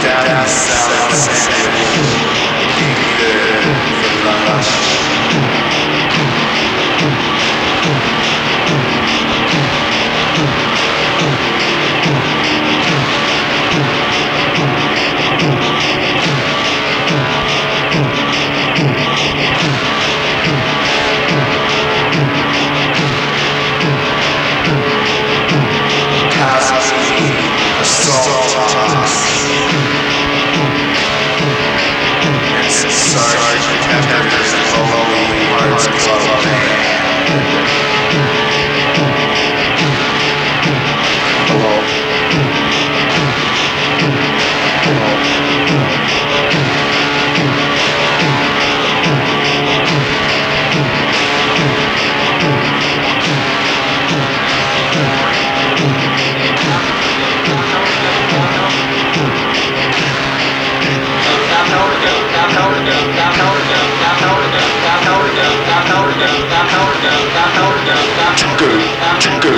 doubt ourselves Too good, too good.